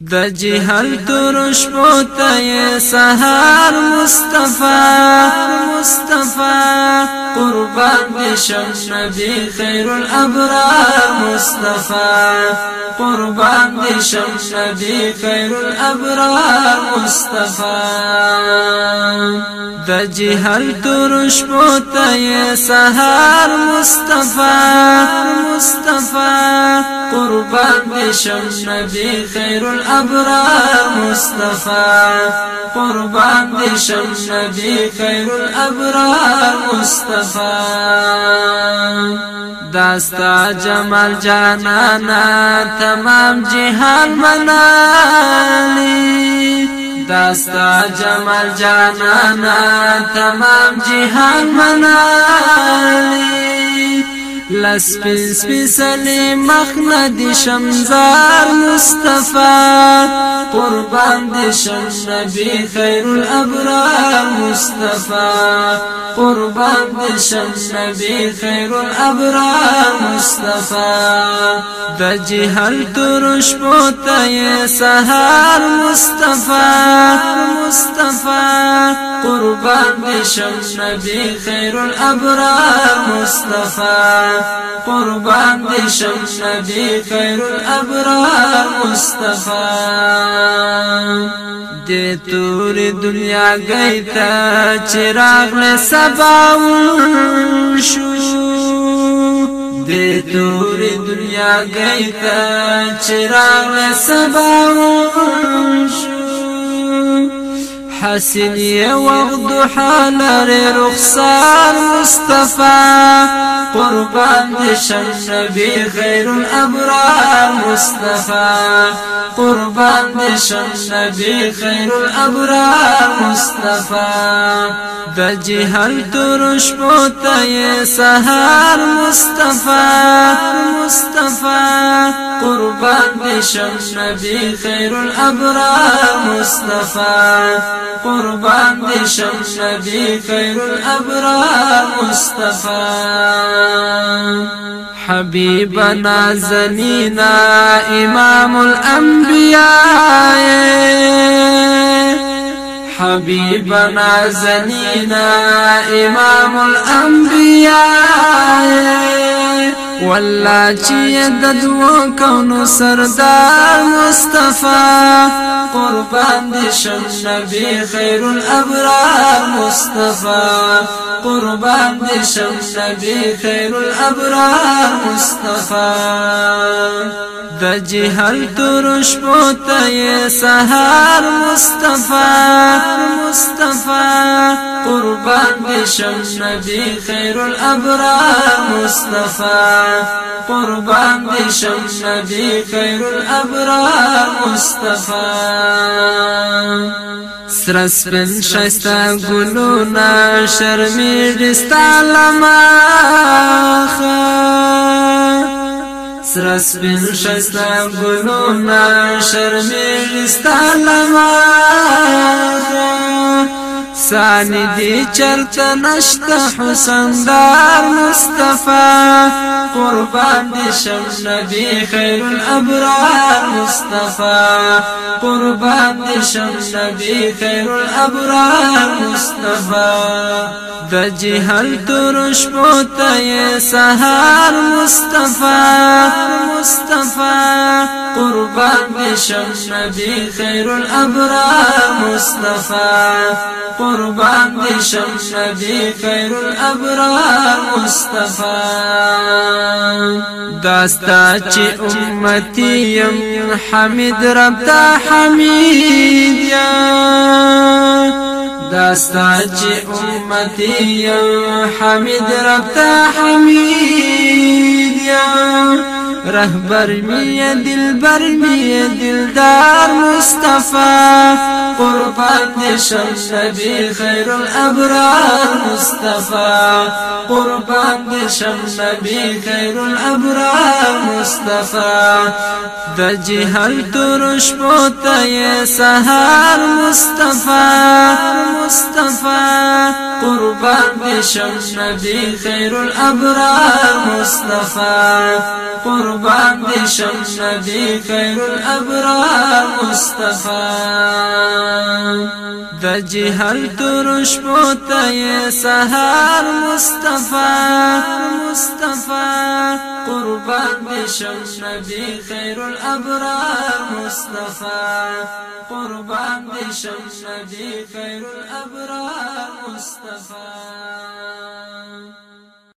د جهل ترش پوته سهار مصطفی مصطفی. قربان بشم نبی خیر الابرار مصطفی. قربان بشم نبی خیر الابرار مصطفی. د جهل ترش پوته سهار مصطفی مصطفی. قربان بشم نبی خیر الابرار الابرار مصطفى. قربان بشم نبي خير الابرار مصطفى. داستا جمال جانانا تمام جهان منالي داستا جمال جانانا تمام جهان منالي لسپین سپیسلی مخنا دی شمزار مصطفی قربان دی شم نبی الابرار مصطفی. قربان دی شم نبی الابرار مصطفی. د جهل ترش بوته سهار مصطفی. مصطفی. قربان دی شم نبی الابرار مصطفی. قربان دي شم نبي خير الابرار مصطفى دي تور دنیا گئی تا چراغ له سبا شو. دي تور دنیا گئی تا چراغ له سبا شو حسن وغد حال رخصار مصطفى قربان دشم نبي خير الأبرار مصطفى قربان دشم نبي خير الأبرار مصطفى د جهل درش بوته سهار مصطفى مصطفى قربان دشم نبي خير الأبرار مصطفى. قربان دشم نبي خير الأبرار مصطفى. حبيبنا زنينا إمام الأنبياء. حبيبنا زنينا إمام الأنبياء. والله چې د دوه کونو سردار مصطفی قربان دي شم نبی خیر الأبرار مصطفی قربان دي شم نبی خیر الأبرار مصطفی د جهل ترش پوته سهار مصطفی مصطفی قربان دي شم نبی خیر الأبرار. مصطفی قربان دي شم نبي خير الأبرار. مصطفى. سرس بن شایستا ګلونا شرمی دستا لماخه سرس بن شایستا ګلونا شرمی دستا لماخه ثاني دي چرته نشته حسن دار مصطفى قربان دي شم نبي خير الابرار مصطفى قربان دي شم نبي خير الابرار مصطفى د جهل ترش بوته سهار مصطفى مصطفى قربان دي شم نبي خير الابرار مصطفى قربان دي شم نبي خير الابرار مصطفى. داستا چې امتي يم حمد رب تا حمید یا. داستا چې امتي يم حمد رب تا حمید یا. رهبر می دلبر می دلدار مصطفى. قربان دشم نبی خیر الأبرار مصطفى. قربان دشم نبی خیر الأبرار مصطفى. د جهل ترش بوته سهار مصطفى. مصطفى. قربان دشم نبی خیر الأبرار مصطفى. قربان دي شم نبي خير الأبرار مصطفى. د جهل ترش پوته سهار مصطفى. مصطفى. قربان دي شم خير الأبرار مصطفى. قربان دي شم خير الأبرار مصطفى.